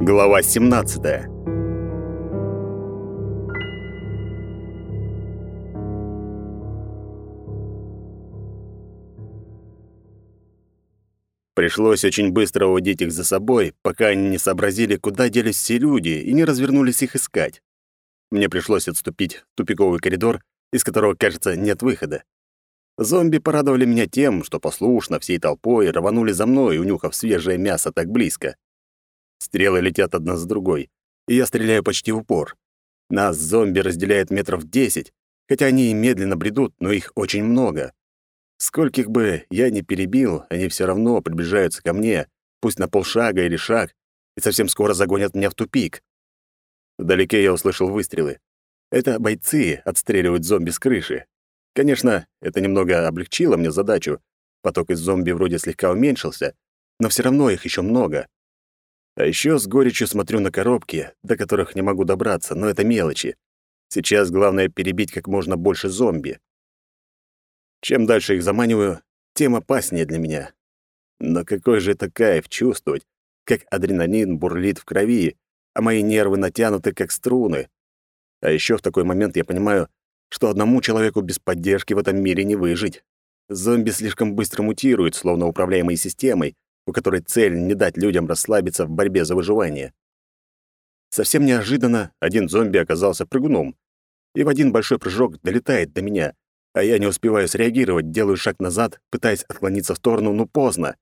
Глава 17. Пришлось очень быстро уводить их за собой, пока они не сообразили, куда делись все люди, и не развернулись их искать. Мне пришлось отступить в тупиковый коридор, из которого, кажется, нет выхода. Зомби порадовали меня тем, что послушно всей толпой рванули за мной, унюхав свежее мясо так близко. Стрелы летят одна за другой, и я стреляю почти в упор. Нас зомби разделяет метров десять, хотя они и медленно бредут, но их очень много. Скольких бы я ни перебил, они все равно приближаются ко мне, пусть на полшага или шаг, и совсем скоро загонят меня в тупик. Вдалеке я услышал выстрелы. Это бойцы отстреливают зомби с крыши. Конечно, это немного облегчило мне задачу. Поток из зомби вроде слегка уменьшился, но все равно их еще много. А еще с горечью смотрю на коробки, до которых не могу добраться, но это мелочи. Сейчас главное перебить как можно больше зомби. Чем дальше их заманиваю, тем опаснее для меня. Но какой же это кайф чувствовать, как адреналин бурлит в крови, а мои нервы натянуты, как струны. А еще в такой момент я понимаю, что одному человеку без поддержки в этом мире не выжить. Зомби слишком быстро мутируют, словно управляемые системой, у которой цель не дать людям расслабиться в борьбе за выживание. Совсем неожиданно один зомби оказался прыгуном и в один большой прыжок долетает до меня, а я не успеваю среагировать, делаю шаг назад, пытаясь отклониться в сторону, но поздно.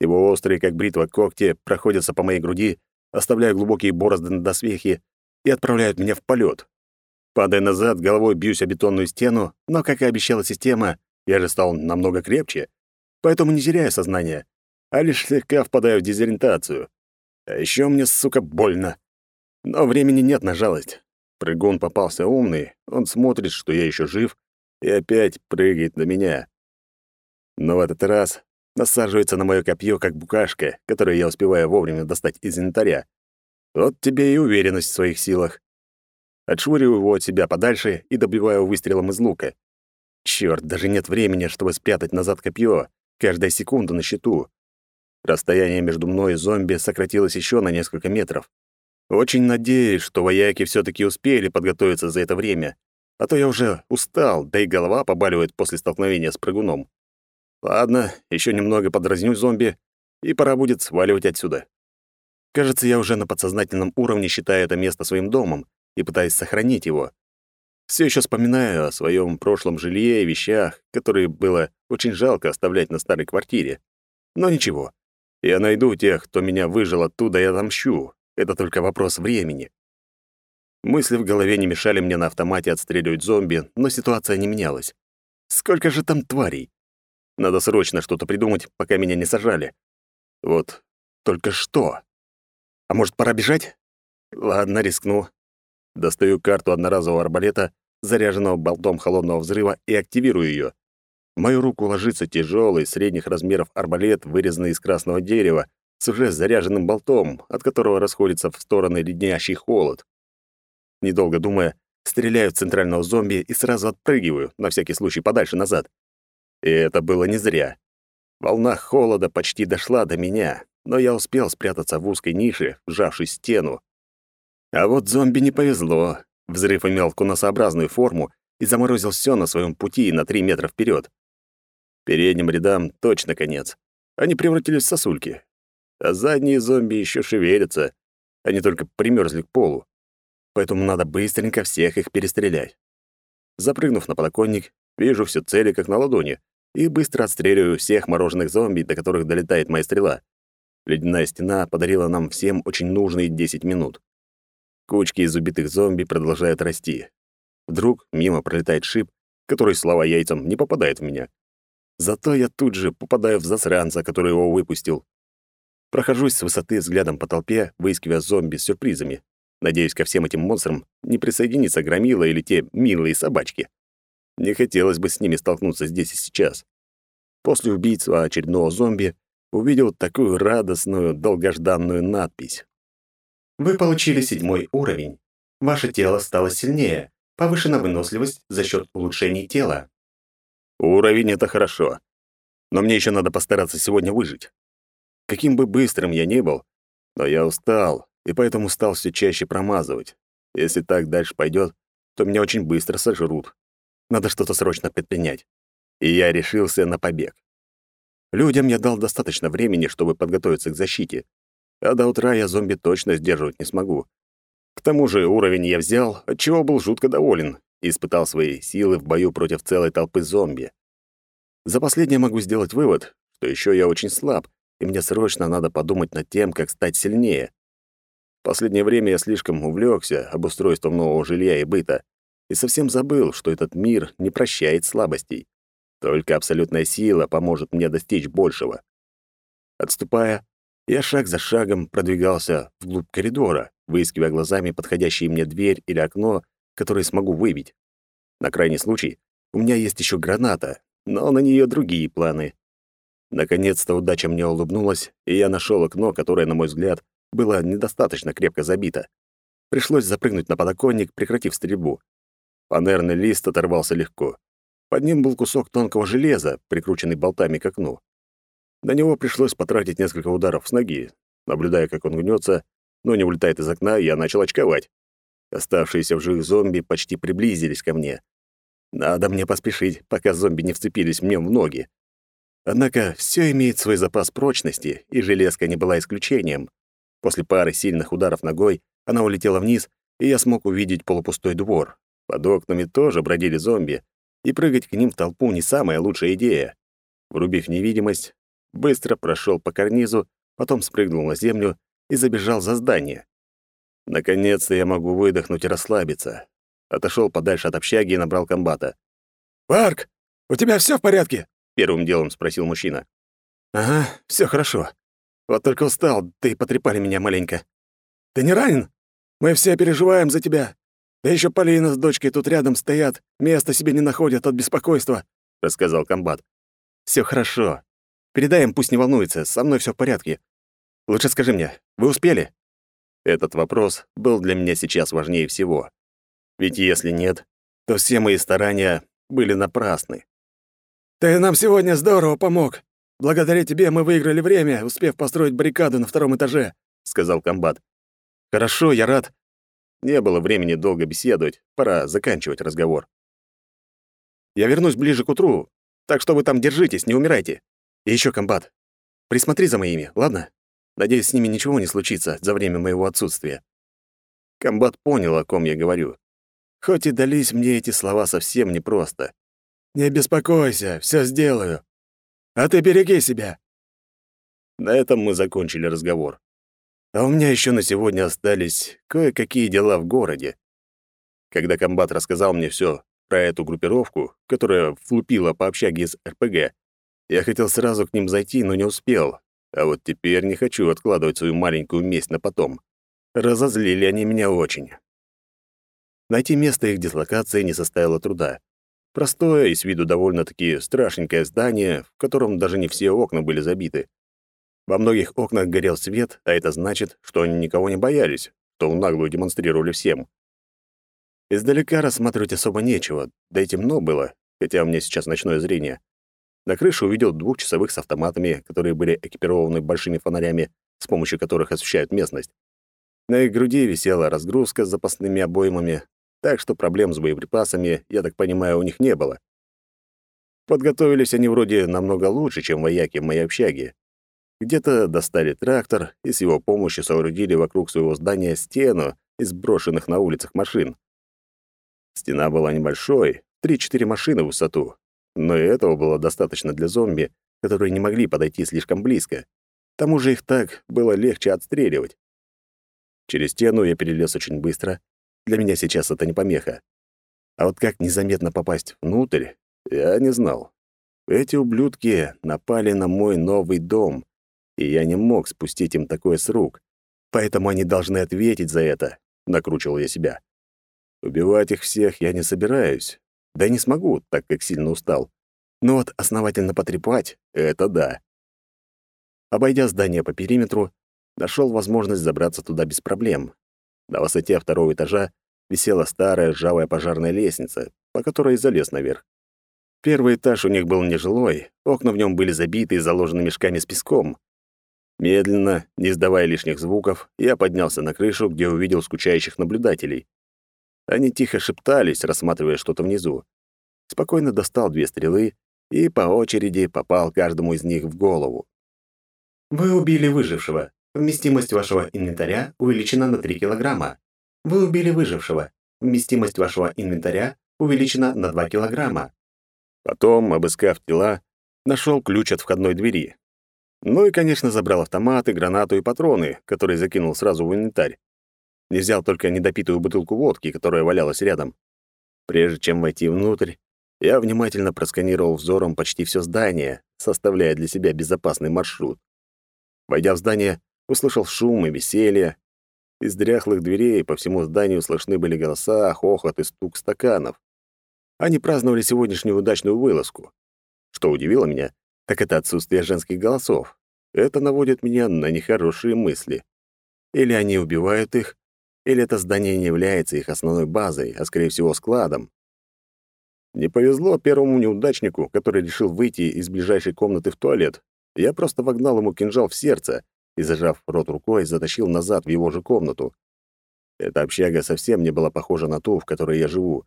Его острые, как бритва, когти проходятся по моей груди, оставляя глубокие борозды на доспехе и отправляют меня в полет. Падая назад, головой бьюсь о бетонную стену, но, как и обещала система, я же стал намного крепче, поэтому не теряю сознания, а лишь слегка впадаю в дезориентацию. А еще мне, сука, больно. Но времени нет на жалость. Прыгун попался умный, он смотрит, что я еще жив, и опять прыгает на меня. Но в этот раз насаживается на мое копье, как букашка, которую я успеваю вовремя достать из инвентаря. Вот тебе и уверенность в своих силах. Отшвыриваю его от себя подальше и добиваю выстрелом из лука. Чёрт, даже нет времени, чтобы спрятать назад копье. Каждая секунда на счету. Расстояние между мной и зомби сократилось еще на несколько метров. Очень надеюсь, что вояки все таки успели подготовиться за это время, а то я уже устал, да и голова побаливает после столкновения с прыгуном. Ладно, еще немного подразню зомби, и пора будет сваливать отсюда. Кажется, я уже на подсознательном уровне считаю это место своим домом и пытаюсь сохранить его. Все еще вспоминаю о своем прошлом жилье и вещах, которые было очень жалко оставлять на старой квартире. Но ничего, я найду тех, кто меня выжил оттуда, и отомщу. Это только вопрос времени. Мысли в голове не мешали мне на автомате отстреливать зомби, но ситуация не менялась. Сколько же там тварей? Надо срочно что-то придумать, пока меня не сажали. Вот только что? А может, пора бежать? Ладно, рискну. Достаю карту одноразового арбалета, заряженного болтом холодного взрыва, и активирую ее. В мою руку ложится тяжелый, средних размеров арбалет, вырезанный из красного дерева, с уже заряженным болтом, от которого расходится в стороны леднящий холод. Недолго думая, стреляю в центрального зомби и сразу отпрыгиваю, на всякий случай подальше назад. И это было не зря. Волна холода почти дошла до меня, но я успел спрятаться в узкой нише, вжавшись стену. А вот зомби не повезло. Взрыв имел конусообразную форму и заморозил все на своем пути на три метра вперед. Передним рядам точно конец. Они превратились в сосульки. А задние зомби еще шевелятся. Они только примерзли к полу. Поэтому надо быстренько всех их перестрелять. Запрыгнув на подоконник, вижу все цели как на ладони и быстро отстреливаю всех мороженых зомби, до которых долетает моя стрела. Ледяная стена подарила нам всем очень нужные 10 минут. Кучки из убитых зомби продолжают расти. Вдруг мимо пролетает шип, который, слава яйцам, не попадает в меня. Зато я тут же попадаю в засранца, который его выпустил. Прохожусь с высоты взглядом по толпе, выискивая зомби с сюрпризами. Надеюсь, ко всем этим монстрам не присоединится громила или те милые собачки. Не хотелось бы с ними столкнуться здесь и сейчас. После убийства очередного зомби увидел такую радостную, долгожданную надпись. Вы получили седьмой уровень. Ваше тело стало сильнее. Повышена выносливость за счет улучшений тела. Уровень — это хорошо. Но мне еще надо постараться сегодня выжить. Каким бы быстрым я ни был, но я устал, и поэтому стал все чаще промазывать. Если так дальше пойдет, то меня очень быстро сожрут. Надо что-то срочно предпринять. И я решился на побег. Людям я дал достаточно времени, чтобы подготовиться к защите, а до утра я зомби точно сдерживать не смогу. К тому же уровень я взял, от чего был жутко доволен, испытал свои силы в бою против целой толпы зомби. За последнее могу сделать вывод, что еще я очень слаб, и мне срочно надо подумать над тем, как стать сильнее. В последнее время я слишком увлекся обустройством нового жилья и быта и совсем забыл, что этот мир не прощает слабостей. Только абсолютная сила поможет мне достичь большего. Отступая, я шаг за шагом продвигался вглубь коридора, выискивая глазами подходящие мне дверь или окно, которые смогу выбить. На крайний случай у меня есть еще граната, но на нее другие планы. Наконец-то удача мне улыбнулась, и я нашел окно, которое, на мой взгляд, было недостаточно крепко забито. Пришлось запрыгнуть на подоконник, прекратив стрельбу. Панерный лист оторвался легко. Под ним был кусок тонкого железа, прикрученный болтами к окну. На него пришлось потратить несколько ударов с ноги. Наблюдая, как он гнется, но не улетает из окна, я начал очковать. Оставшиеся в живых зомби почти приблизились ко мне. Надо мне поспешить, пока зомби не вцепились мне в ноги. Однако все имеет свой запас прочности, и железка не была исключением. После пары сильных ударов ногой она улетела вниз, и я смог увидеть полупустой двор. Под окнами тоже бродили зомби, и прыгать к ним в толпу не самая лучшая идея. Врубив невидимость, быстро прошел по карнизу, потом спрыгнул на землю и забежал за здание. Наконец-то я могу выдохнуть и расслабиться. Отошел подальше от общаги и набрал комбата. «Парк, у тебя все в порядке?» — первым делом спросил мужчина. «Ага, все хорошо. Вот только устал, да и потрепали меня маленько. Ты не ранен? Мы все переживаем за тебя. Да еще Полина с дочкой тут рядом стоят, места себе не находят от беспокойства», — рассказал комбат. Все хорошо. Передай им, пусть не волнуется, со мной все в порядке. Лучше скажи мне, вы успели?» Этот вопрос был для меня сейчас важнее всего. Ведь если нет, то все мои старания были напрасны. «Ты нам сегодня здорово помог. Благодаря тебе мы выиграли время, успев построить баррикаду на втором этаже», — сказал комбат. «Хорошо, я рад». Не было времени долго беседовать, пора заканчивать разговор. «Я вернусь ближе к утру, так что вы там держитесь, не умирайте. И еще, комбат, присмотри за моими, ладно? Надеюсь, с ними ничего не случится за время моего отсутствия». Комбат понял, о ком я говорю. Хоть и дались мне эти слова совсем непросто. «Не беспокойся, все сделаю. А ты береги себя». На этом мы закончили разговор. А у меня еще на сегодня остались кое-какие дела в городе. Когда комбат рассказал мне все про эту группировку, которая влупила по общаге из РПГ, я хотел сразу к ним зайти, но не успел. А вот теперь не хочу откладывать свою маленькую месть на потом. Разозлили они меня очень. Найти место их дислокации не составило труда. Простое и с виду довольно-таки страшненькое здание, в котором даже не все окна были забиты. Во многих окнах горел свет, а это значит, что они никого не боялись, что наглую демонстрировали всем. Издалека рассматривать особо нечего, да и темно было, хотя у меня сейчас ночное зрение. На крыше увидел двух часовых с автоматами, которые были экипированы большими фонарями, с помощью которых освещают местность. На их груди висела разгрузка с запасными обоймами, так что проблем с боеприпасами, я так понимаю, у них не было. Подготовились они вроде намного лучше, чем вояки в моей общаге. Где-то достали трактор и с его помощью соорудили вокруг своего здания стену из брошенных на улицах машин. Стена была небольшой, 3-4 машины в высоту, но и этого было достаточно для зомби, которые не могли подойти слишком близко. К тому же их так было легче отстреливать. Через стену я перелез очень быстро, для меня сейчас это не помеха. А вот как незаметно попасть внутрь, я не знал. Эти ублюдки напали на мой новый дом, и я не мог спустить им такое с рук. Поэтому они должны ответить за это, накручивал я себя. Убивать их всех я не собираюсь. Да не смогу, так как сильно устал. Но вот основательно потрепать — это да. Обойдя здание по периметру, нашел возможность забраться туда без проблем. На высоте второго этажа висела старая ржавая пожарная лестница, по которой залез наверх. Первый этаж у них был нежилой, окна в нем были забиты и заложены мешками с песком. Медленно, не издавая лишних звуков, я поднялся на крышу, где увидел скучающих наблюдателей. Они тихо шептались, рассматривая что-то внизу. Спокойно достал две стрелы и по очереди попал каждому из них в голову. Вы убили выжившего. Вместимость вашего инвентаря увеличена на 3 килограмма. Вы убили выжившего. Вместимость вашего инвентаря увеличена на 2 килограмма. Потом, обыскав тела, нашел ключ от входной двери. Ну и, конечно, забрал автоматы, гранату и патроны, которые закинул сразу в инвентарь. Не взял только недопитую бутылку водки, которая валялась рядом. Прежде чем войти внутрь, я внимательно просканировал взором почти все здание, составляя для себя безопасный маршрут. Войдя в здание, услышал шум и веселье. Из дряхлых дверей по всему зданию слышны были голоса, хохот и стук стаканов. Они праздновали сегодняшнюю удачную вылазку. Что удивило меня, так это отсутствие женских голосов. Это наводит меня на нехорошие мысли. Или они убивают их, или это здание не является их основной базой, а, скорее всего, складом. Не повезло первому неудачнику, который решил выйти из ближайшей комнаты в туалет. Я просто вогнал ему кинжал в сердце и, зажав рот рукой, затащил назад в его же комнату. Эта общага совсем не была похожа на ту, в которой я живу.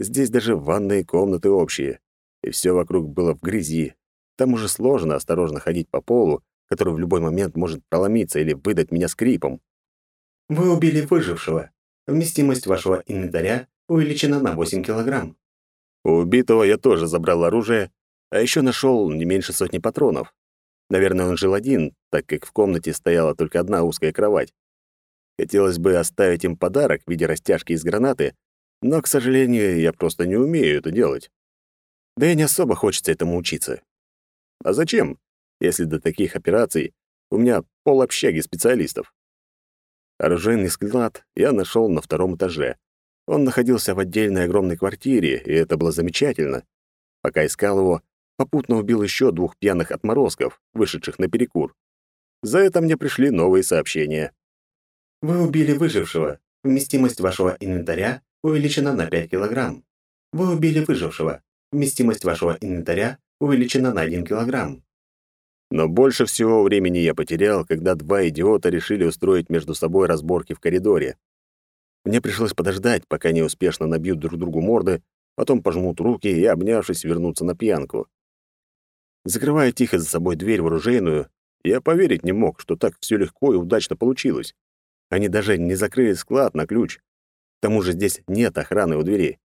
Здесь даже ванные комнаты общие, и все вокруг было в грязи. К тому же сложно осторожно ходить по полу, который в любой момент может проломиться или выдать меня скрипом. Вы убили выжившего. Вместимость вашего инвентаря увеличена на 8 килограмм. У убитого я тоже забрал оружие, а еще нашел не меньше сотни патронов. Наверное, он жил один, так как в комнате стояла только одна узкая кровать. Хотелось бы оставить им подарок в виде растяжки из гранаты, но, к сожалению, я просто не умею это делать. Да и не особо хочется этому учиться. А зачем, если до таких операций у меня пол общаги специалистов? Оружейный склад я нашел на втором этаже. Он находился в отдельной огромной квартире, и это было замечательно. Пока искал его, попутно убил еще двух пьяных отморозков, вышедших на перекур. За это мне пришли новые сообщения. Вы убили выжившего. Вместимость вашего инвентаря увеличена на 5 килограмм. Вы убили выжившего. Вместимость вашего инвентаря увеличена на 1 килограмм. Но больше всего времени я потерял, когда два идиота решили устроить между собой разборки в коридоре. Мне пришлось подождать, пока они успешно набьют друг другу морды, потом пожмут руки и, обнявшись, вернуться на пьянку. Закрывая тихо за собой дверь в оружейную, я поверить не мог, что так все легко и удачно получилось. Они даже не закрыли склад на ключ. К тому же здесь нет охраны у дверей.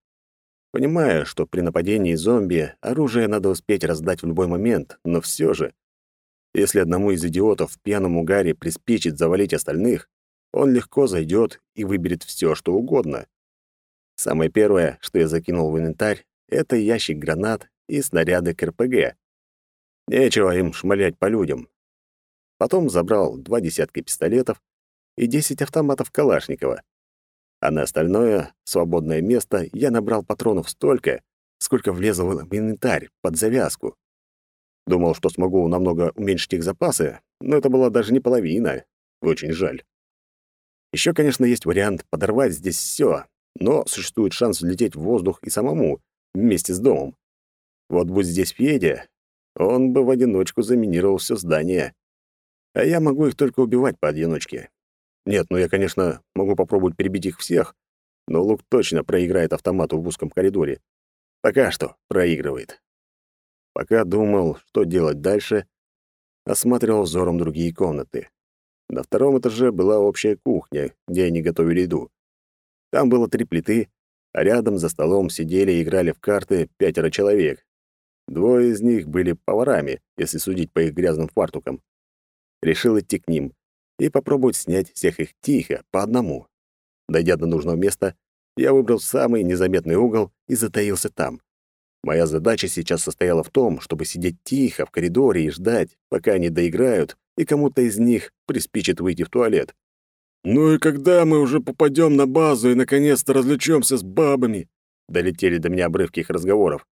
Понимаю, что при нападении зомби оружие надо успеть раздать в любой момент, но все же, если одному из идиотов в пьяном угаре приспичит завалить остальных, он легко зайдет и выберет все, что угодно. Самое первое, что я закинул в инвентарь, это ящик гранат и снаряды к РПГ. Нечего им шмалять по людям. Потом забрал два десятка пистолетов и десять автоматов Калашникова. А на остальное, свободное место, я набрал патронов столько, сколько влезло в инвентарь под завязку. Думал, что смогу намного уменьшить их запасы, но это была даже не половина. Очень жаль. Еще, конечно, есть вариант подорвать здесь все, но существует шанс взлететь в воздух и самому, вместе с домом. Вот будь здесь Федя, он бы в одиночку заминировал все здание. А я могу их только убивать поодиночке. Нет, ну я, конечно, могу попробовать перебить их всех, но Лук точно проиграет автомату в узком коридоре. Пока что проигрывает. Пока думал, что делать дальше, осматривал взором другие комнаты. На втором этаже была общая кухня, где они готовили еду. Там было три плиты, а рядом за столом сидели и играли в карты пятеро человек, Двое из них были поварами, если судить по их грязным фартукам. Решил идти к ним и попробовать снять всех их тихо, по одному. Дойдя до нужного места, я выбрал самый незаметный угол и затаился там. Моя задача сейчас состояла в том, чтобы сидеть тихо в коридоре и ждать, пока они доиграют, и кому-то из них приспичит выйти в туалет. «Ну и когда мы уже попадем на базу и наконец-то развлечемся с бабами?» Долетели до меня обрывки их разговоров.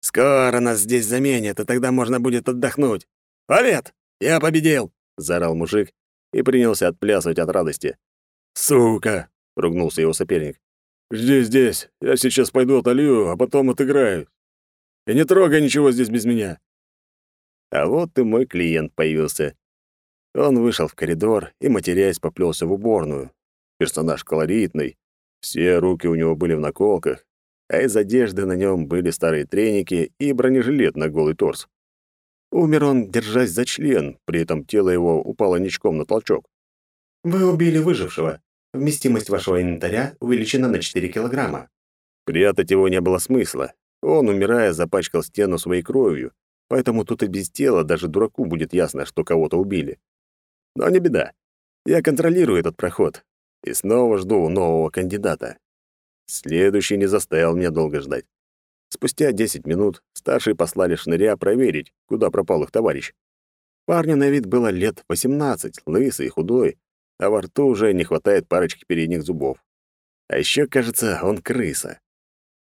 «Скоро нас здесь заменят, и тогда можно будет отдохнуть. Привет! Я победил!» — заорал мужик и принялся отплясывать от радости. «Сука!» — ругнулся его соперник. «Жди здесь, я сейчас пойду отолью, а потом отыграю. И не трогай ничего здесь без меня». А вот и мой клиент появился. Он вышел в коридор и, матерясь, поплелся в уборную. Персонаж колоритный, все руки у него были в наколках, а из одежды на нем были старые треники и бронежилет на голый торс. Умер он, держась за член, при этом тело его упало ничком на толчок. Вы убили выжившего. Вместимость вашего инвентаря увеличена на 4 килограмма. Прятать его не было смысла. Он, умирая, запачкал стену своей кровью, поэтому тут и без тела даже дураку будет ясно, что кого-то убили. Но не беда. Я контролирую этот проход и снова жду нового кандидата. Следующий не заставил меня долго ждать. Спустя 10 минут старшие послали шныря проверить, куда пропал их товарищ. Парню на вид было лет 18, лысый худой, а во рту уже не хватает парочки передних зубов. А еще, кажется, он крыса.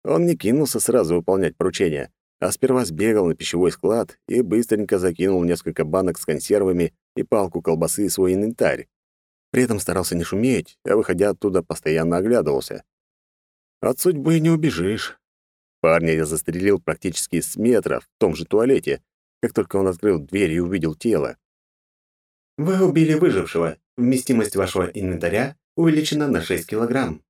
Он не кинулся сразу выполнять поручение, а сперва сбегал на пищевой склад и быстренько закинул несколько банок с консервами и палку колбасы в свой инвентарь. При этом старался не шуметь, а, выходя оттуда, постоянно оглядывался. От судьбы не убежишь. Парня я застрелил практически с метра в том же туалете, как только он открыл дверь и увидел тело. Вы убили выжившего. Вместимость вашего инвентаря увеличена на 6 килограмм.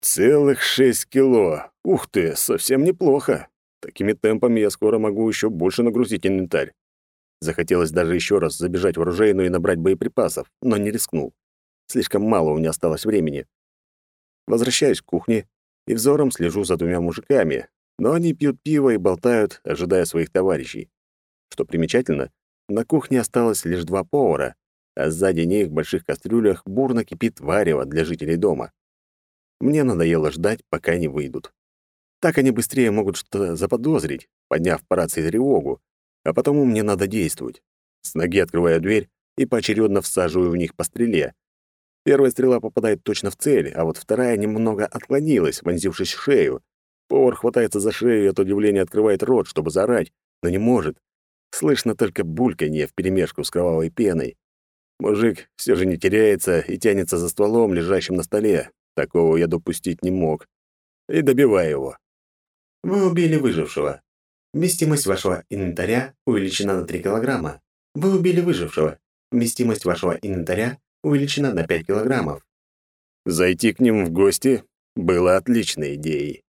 Целых шесть кило. Ух ты, совсем неплохо. Такими темпами я скоро могу еще больше нагрузить инвентарь. Захотелось даже еще раз забежать в оружейную и набрать боеприпасов, но не рискнул. Слишком мало у меня осталось времени. Возвращаюсь к кухне и взором слежу за двумя мужиками, но они пьют пиво и болтают, ожидая своих товарищей. Что примечательно, на кухне осталось лишь два повара, а сзади них в больших кастрюлях бурно кипит варево для жителей дома. Мне надоело ждать, пока они выйдут. Так они быстрее могут что-то заподозрить, подняв по рации тревогу, а потому мне надо действовать. С ноги открываю дверь и поочередно всаживаю в них по стреле. Первая стрела попадает точно в цель, а вот вторая немного отклонилась, вонзившись в шею. Повар хватается за шею и от удивления открывает рот, чтобы заорать, но не может. Слышно только бульканье вперемешку с кровавой пеной. Мужик все же не теряется и тянется за стволом, лежащим на столе. Такого я допустить не мог. И добиваю его. Вы убили выжившего. Вместимость вашего инвентаря увеличена на 3 килограмма. Вы убили выжившего. Вместимость вашего инвентаря увеличена на 5 килограммов. Зайти к ним в гости было отличной идеей.